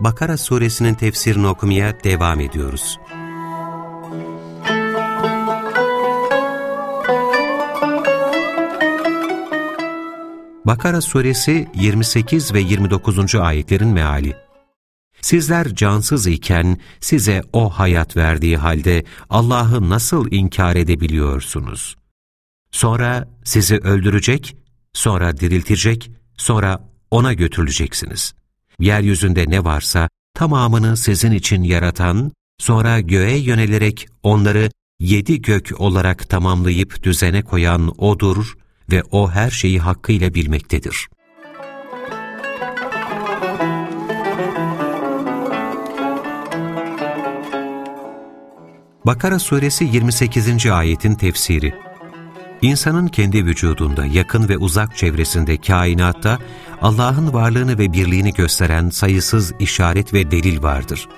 Bakara suresinin tefsirini okumaya devam ediyoruz. Bakara suresi 28 ve 29. ayetlerin meali Sizler cansız iken size o hayat verdiği halde Allah'ı nasıl inkar edebiliyorsunuz? Sonra sizi öldürecek, sonra diriltecek, sonra ona götürüleceksiniz. Yeryüzünde ne varsa tamamını sizin için yaratan, sonra göğe yönelerek onları yedi gök olarak tamamlayıp düzene koyan O'dur ve O her şeyi hakkıyla bilmektedir. Bakara suresi 28. ayetin tefsiri İnsanın kendi vücudunda, yakın ve uzak çevresinde, kainatta Allah'ın varlığını ve birliğini gösteren sayısız işaret ve delil vardır.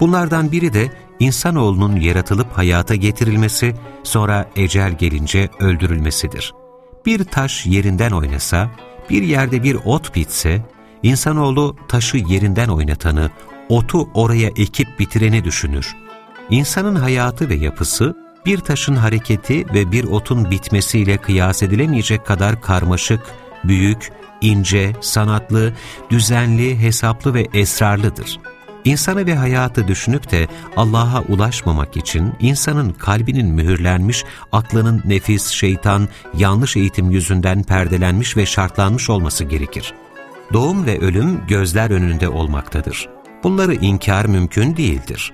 Bunlardan biri de insanoğlunun yaratılıp hayata getirilmesi, sonra ecel gelince öldürülmesidir. Bir taş yerinden oynasa, bir yerde bir ot bitse, insanoğlu taşı yerinden oynatanı, otu oraya ekip bitireni düşünür. İnsanın hayatı ve yapısı, bir taşın hareketi ve bir otun bitmesiyle kıyas edilemeyecek kadar karmaşık, büyük, ince, sanatlı, düzenli, hesaplı ve esrarlıdır. İnsanı ve hayatı düşünüp de Allah'a ulaşmamak için insanın kalbinin mühürlenmiş, aklının nefis, şeytan, yanlış eğitim yüzünden perdelenmiş ve şartlanmış olması gerekir. Doğum ve ölüm gözler önünde olmaktadır. Bunları inkar mümkün değildir.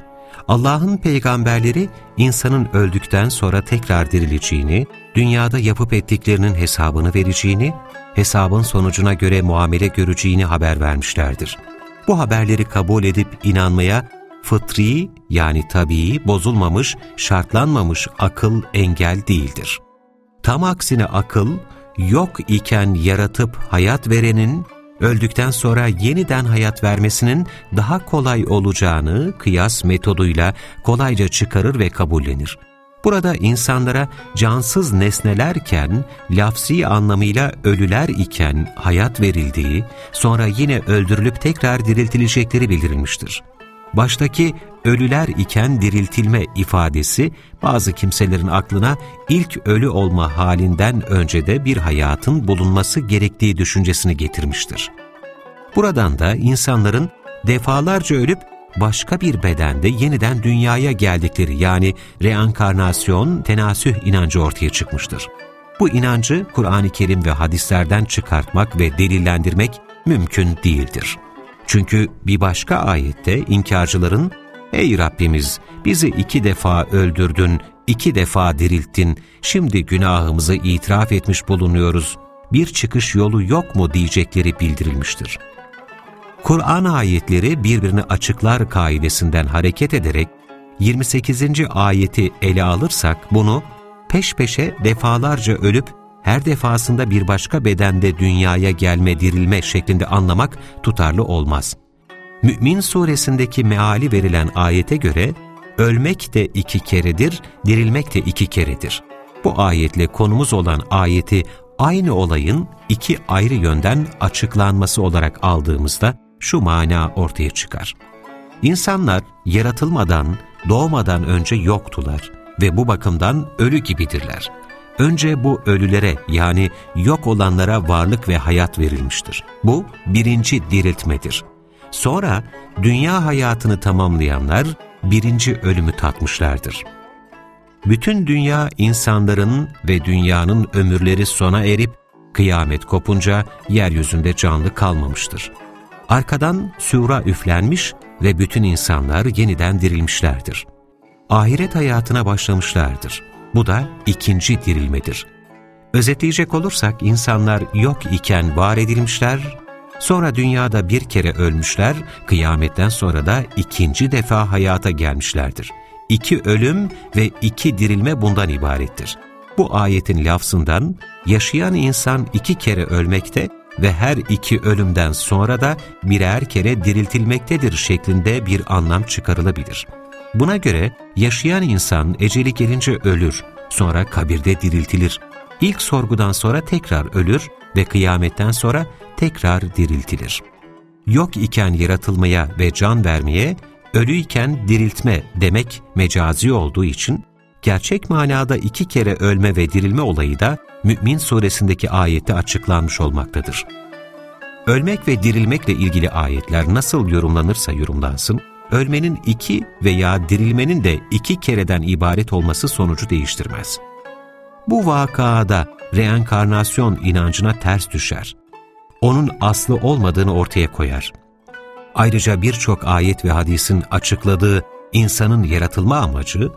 Allah'ın peygamberleri insanın öldükten sonra tekrar dirileceğini, dünyada yapıp ettiklerinin hesabını vereceğini, hesabın sonucuna göre muamele göreceğini haber vermişlerdir. Bu haberleri kabul edip inanmaya fıtri yani tabii bozulmamış, şartlanmamış akıl engel değildir. Tam aksine akıl, yok iken yaratıp hayat verenin öldükten sonra yeniden hayat vermesinin daha kolay olacağını kıyas metoduyla kolayca çıkarır ve kabullenir. Burada insanlara cansız nesnelerken, lafsi anlamıyla ölüler iken hayat verildiği, sonra yine öldürülüp tekrar diriltilecekleri bildirilmiştir. Baştaki ölüler iken diriltilme ifadesi bazı kimselerin aklına ilk ölü olma halinden önce de bir hayatın bulunması gerektiği düşüncesini getirmiştir. Buradan da insanların defalarca ölüp başka bir bedende yeniden dünyaya geldikleri yani reenkarnasyon, tenasüh inancı ortaya çıkmıştır. Bu inancı Kur'an-ı Kerim ve hadislerden çıkartmak ve delillendirmek mümkün değildir. Çünkü bir başka ayette inkarcıların ''Ey Rabbimiz bizi iki defa öldürdün, iki defa dirilttin, şimdi günahımızı itiraf etmiş bulunuyoruz, bir çıkış yolu yok mu?'' diyecekleri bildirilmiştir. Kur'an ayetleri birbirini açıklar kaidesinden hareket ederek 28. ayeti ele alırsak bunu peş peşe defalarca ölüp her defasında bir başka bedende dünyaya gelme dirilme şeklinde anlamak tutarlı olmaz. Mü'min suresindeki meali verilen ayete göre ölmek de iki keredir, dirilmek de iki keredir. Bu ayetle konumuz olan ayeti aynı olayın iki ayrı yönden açıklanması olarak aldığımızda şu mana ortaya çıkar. İnsanlar yaratılmadan, doğmadan önce yoktular ve bu bakımdan ölü gibidirler. Önce bu ölülere yani yok olanlara varlık ve hayat verilmiştir. Bu birinci diriltmedir. Sonra dünya hayatını tamamlayanlar birinci ölümü tatmışlardır. Bütün dünya insanların ve dünyanın ömürleri sona erip kıyamet kopunca yeryüzünde canlı kalmamıştır. Arkadan sura üflenmiş ve bütün insanlar yeniden dirilmişlerdir. Ahiret hayatına başlamışlardır. Bu da ikinci dirilmedir. Özetleyecek olursak insanlar yok iken var edilmişler, Sonra dünyada bir kere ölmüşler, kıyametten sonra da ikinci defa hayata gelmişlerdir. İki ölüm ve iki dirilme bundan ibarettir. Bu ayetin lafzından yaşayan insan iki kere ölmekte ve her iki ölümden sonra da birer kere diriltilmektedir şeklinde bir anlam çıkarılabilir. Buna göre yaşayan insan eceli gelince ölür, sonra kabirde diriltilir. İlk sorgudan sonra tekrar ölür ve kıyametten sonra tekrar diriltilir. Yok iken yaratılmaya ve can vermeye, ölüyken diriltme demek mecazi olduğu için, gerçek manada iki kere ölme ve dirilme olayı da Mü'min suresindeki ayette açıklanmış olmaktadır. Ölmek ve dirilmekle ilgili ayetler nasıl yorumlanırsa yorumlansın, ölmenin iki veya dirilmenin de iki kereden ibaret olması sonucu değiştirmez. Bu vakada reenkarnasyon inancına ters düşer. Onun aslı olmadığını ortaya koyar. Ayrıca birçok ayet ve hadisin açıkladığı insanın yaratılma amacı,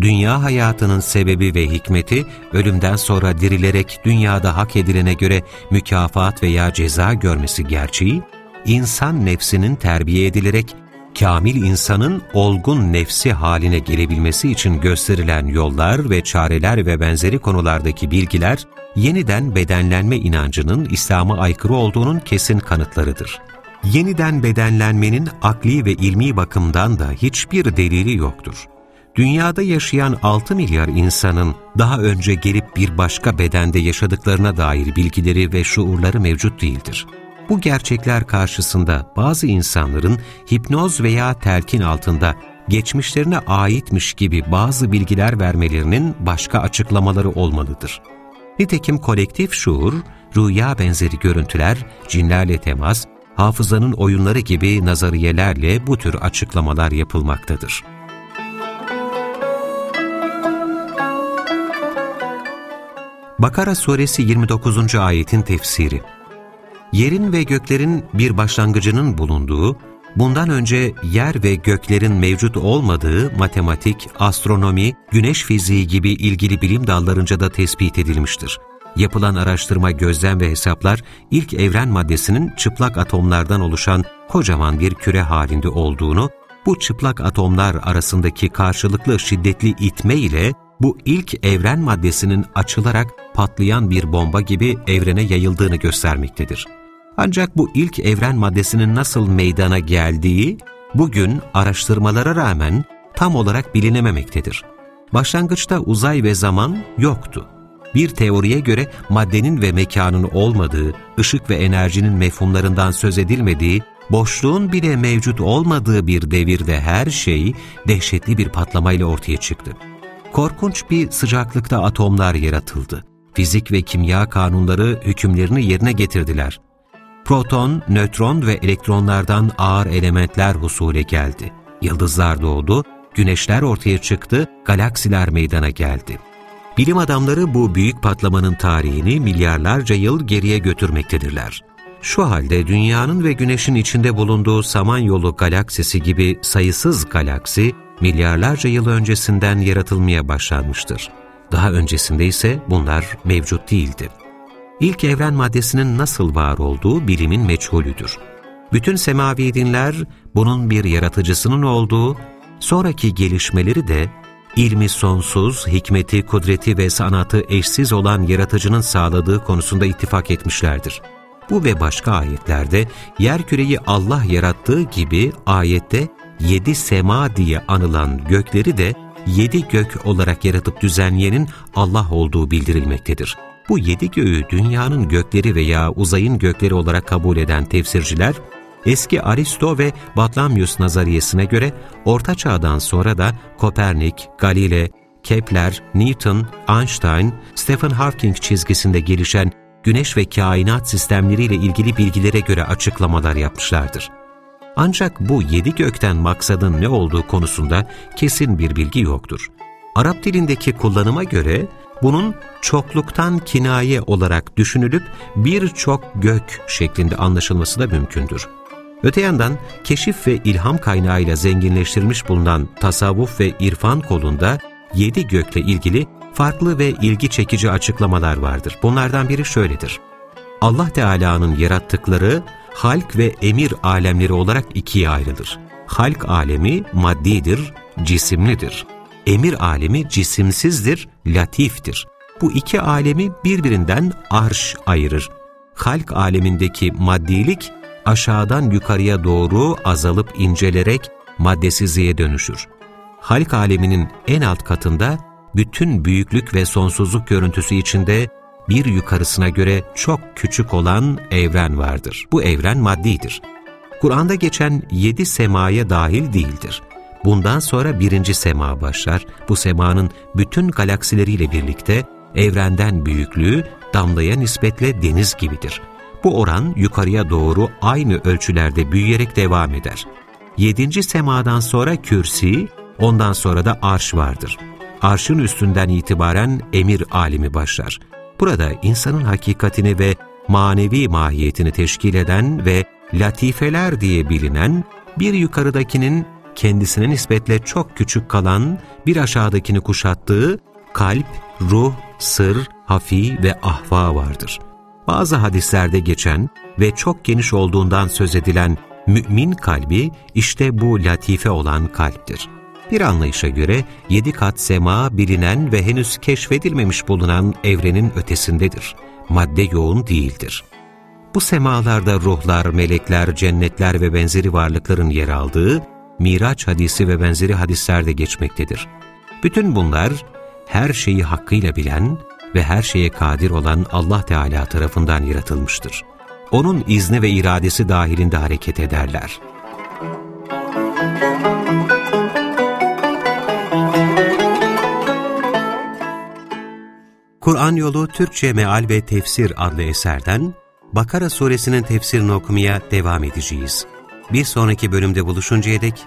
dünya hayatının sebebi ve hikmeti ölümden sonra dirilerek dünyada hak edilene göre mükafat veya ceza görmesi gerçeği, insan nefsinin terbiye edilerek kamil insanın olgun nefsi haline gelebilmesi için gösterilen yollar ve çareler ve benzeri konulardaki bilgiler, yeniden bedenlenme inancının İslam'a aykırı olduğunun kesin kanıtlarıdır. Yeniden bedenlenmenin akli ve ilmi bakımdan da hiçbir delili yoktur. Dünyada yaşayan 6 milyar insanın daha önce gelip bir başka bedende yaşadıklarına dair bilgileri ve şuurları mevcut değildir. Bu gerçekler karşısında bazı insanların hipnoz veya telkin altında geçmişlerine aitmiş gibi bazı bilgiler vermelerinin başka açıklamaları olmalıdır. Nitekim kolektif şuur, rüya benzeri görüntüler, cinlerle temas, hafızanın oyunları gibi nazariyelerle bu tür açıklamalar yapılmaktadır. Bakara suresi 29. ayetin tefsiri Yerin ve göklerin bir başlangıcının bulunduğu, bundan önce yer ve göklerin mevcut olmadığı matematik, astronomi, güneş fiziği gibi ilgili bilim dallarınca da tespit edilmiştir. Yapılan araştırma, gözlem ve hesaplar ilk evren maddesinin çıplak atomlardan oluşan kocaman bir küre halinde olduğunu, bu çıplak atomlar arasındaki karşılıklı şiddetli itme ile bu ilk evren maddesinin açılarak patlayan bir bomba gibi evrene yayıldığını göstermektedir. Ancak bu ilk evren maddesinin nasıl meydana geldiği, bugün araştırmalara rağmen tam olarak bilinememektedir. Başlangıçta uzay ve zaman yoktu. Bir teoriye göre maddenin ve mekanın olmadığı, ışık ve enerjinin mefhumlarından söz edilmediği, boşluğun bile mevcut olmadığı bir devirde her şey dehşetli bir patlamayla ortaya çıktı. Korkunç bir sıcaklıkta atomlar yaratıldı. Fizik ve kimya kanunları hükümlerini yerine getirdiler. Proton, nötron ve elektronlardan ağır elementler husule geldi. Yıldızlar doğdu, güneşler ortaya çıktı, galaksiler meydana geldi. Bilim adamları bu büyük patlamanın tarihini milyarlarca yıl geriye götürmektedirler. Şu halde dünyanın ve güneşin içinde bulunduğu Samanyolu galaksisi gibi sayısız galaksi, milyarlarca yıl öncesinden yaratılmaya başlanmıştır. Daha öncesinde ise bunlar mevcut değildi. İlk evren maddesinin nasıl var olduğu bilimin meçhulüdür. Bütün semavi dinler bunun bir yaratıcısının olduğu, sonraki gelişmeleri de ilmi sonsuz, hikmeti, kudreti ve sanatı eşsiz olan yaratıcının sağladığı konusunda ittifak etmişlerdir. Bu ve başka ayetlerde yer küreyi Allah yarattığı gibi ayette yedi sema diye anılan gökleri de yedi gök olarak yaratıp düzenleyenin Allah olduğu bildirilmektedir. Bu yedi göğü dünyanın gökleri veya uzayın gökleri olarak kabul eden tefsirciler, eski Aristo ve Batlamyus nazariyesine göre Orta Çağ'dan sonra da Kopernik, Galile, Kepler, Newton, Einstein, Stephen Hawking çizgisinde gelişen güneş ve kainat sistemleriyle ilgili bilgilere göre açıklamalar yapmışlardır. Ancak bu yedi gökten maksadın ne olduğu konusunda kesin bir bilgi yoktur. Arap dilindeki kullanıma göre bunun çokluktan kinaye olarak düşünülüp birçok gök şeklinde anlaşılması da mümkündür. Öte yandan keşif ve ilham kaynağıyla zenginleştirilmiş bulunan tasavvuf ve irfan kolunda yedi gökle ilgili farklı ve ilgi çekici açıklamalar vardır. Bunlardan biri şöyledir. Allah Teala'nın yarattıkları halk ve emir alemleri olarak ikiye ayrılır. Halk alemi maddidir, cisimlidir. Emir alemi cisimsizdir, latiftir. Bu iki alemi birbirinden arş ayırır. Halk alemindeki maddilik aşağıdan yukarıya doğru azalıp incelerek maddesizliğe dönüşür. Halk aleminin en alt katında bütün büyüklük ve sonsuzluk görüntüsü içinde bir yukarısına göre çok küçük olan evren vardır. Bu evren maddidir. Kur'an'da geçen yedi semaya dahil değildir. Bundan sonra birinci sema başlar. Bu semanın bütün galaksileriyle birlikte evrenden büyüklüğü damlaya nispetle deniz gibidir. Bu oran yukarıya doğru aynı ölçülerde büyüyerek devam eder. Yedinci semadan sonra kürsi, ondan sonra da arş vardır. Arşın üstünden itibaren emir alimi başlar. Burada insanın hakikatini ve manevi mahiyetini teşkil eden ve latifeler diye bilinen, bir yukarıdakinin kendisine nispetle çok küçük kalan, bir aşağıdakini kuşattığı kalp, ruh, sır, hafi ve ahva vardır. Bazı hadislerde geçen ve çok geniş olduğundan söz edilen mümin kalbi işte bu latife olan kalptir. Bir anlayışa göre yedi kat sema bilinen ve henüz keşfedilmemiş bulunan evrenin ötesindedir. Madde yoğun değildir. Bu semalarda ruhlar, melekler, cennetler ve benzeri varlıkların yer aldığı Miraç hadisi ve benzeri hadislerde geçmektedir. Bütün bunlar her şeyi hakkıyla bilen ve her şeye kadir olan Allah Teala tarafından yaratılmıştır. Onun izni ve iradesi dahilinde hareket ederler. Kur'an Yolu Türkçe Meal ve Tefsir adlı eserden Bakara suresinin tefsirini okumaya devam edeceğiz. Bir sonraki bölümde buluşuncaya dek